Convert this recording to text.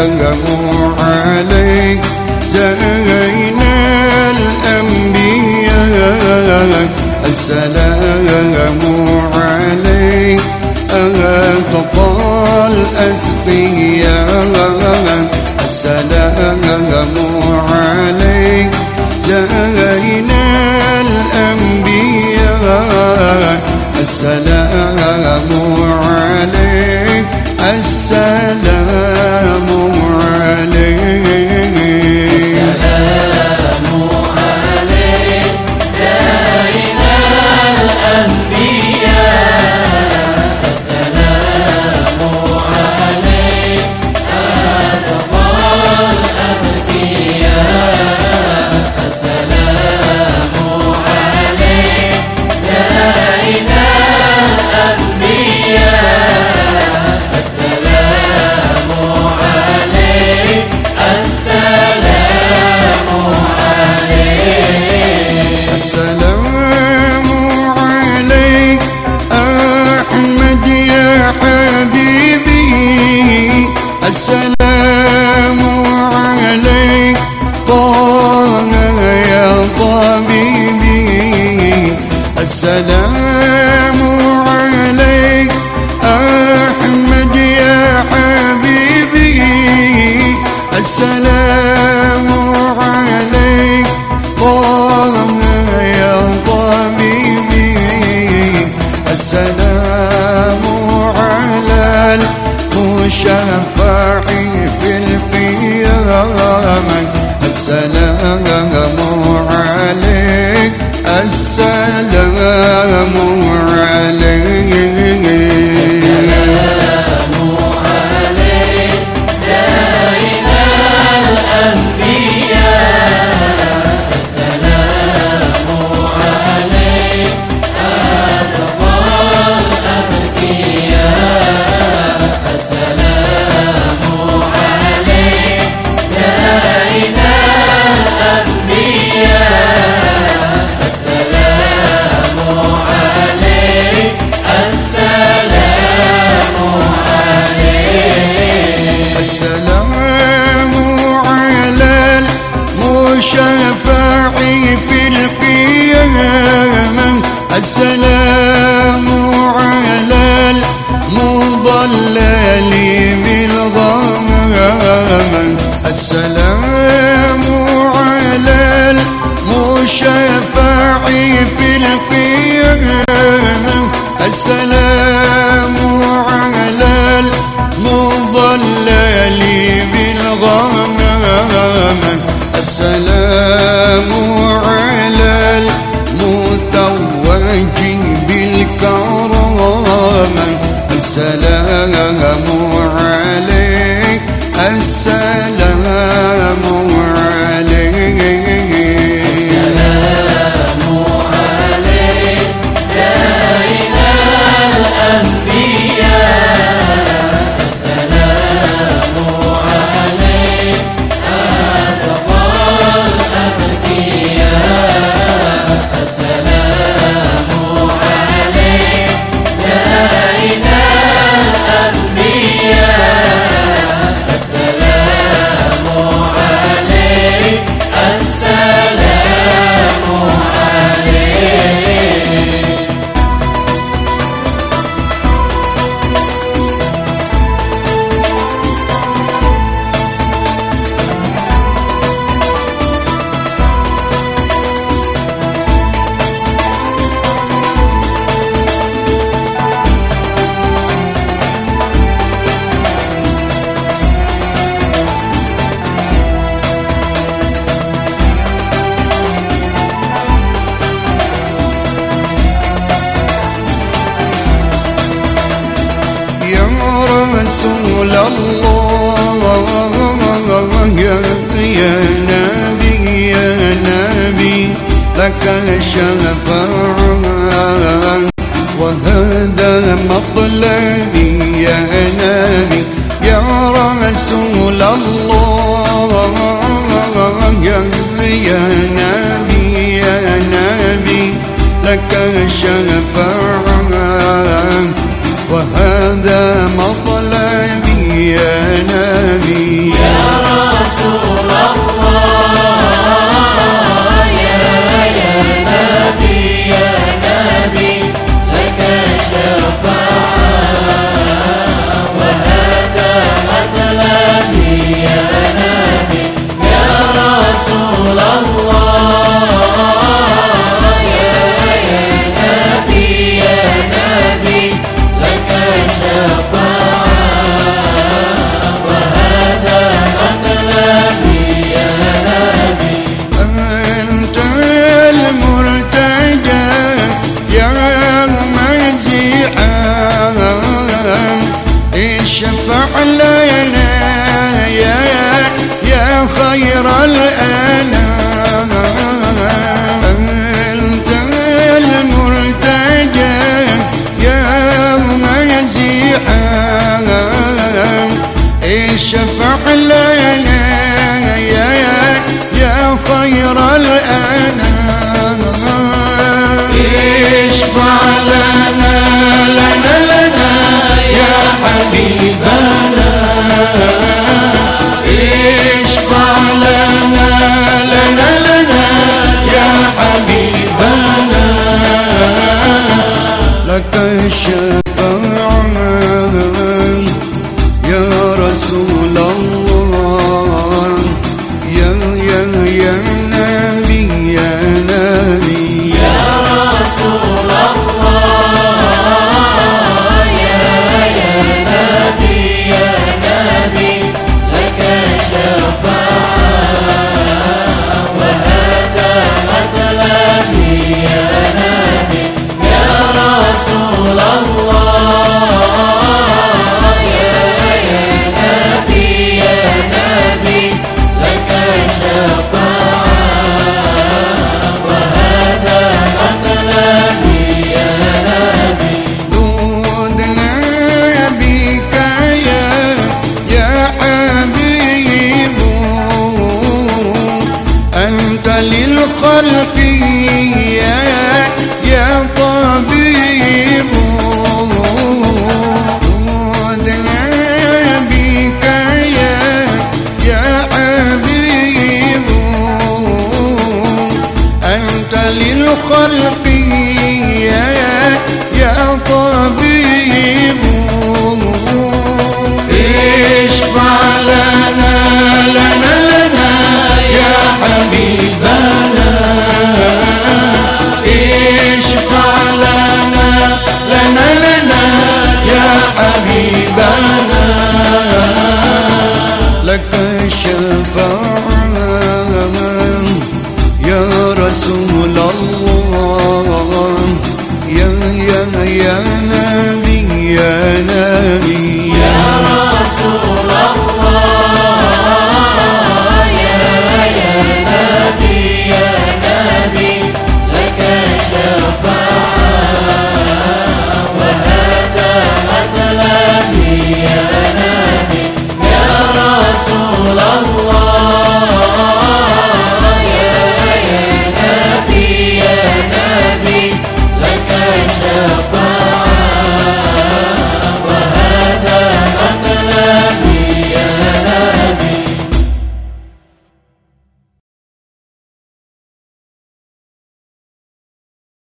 عليه i know حبيبي لولا الله يا نبي يا نبي لك الشفاعة وهذا مطلبي.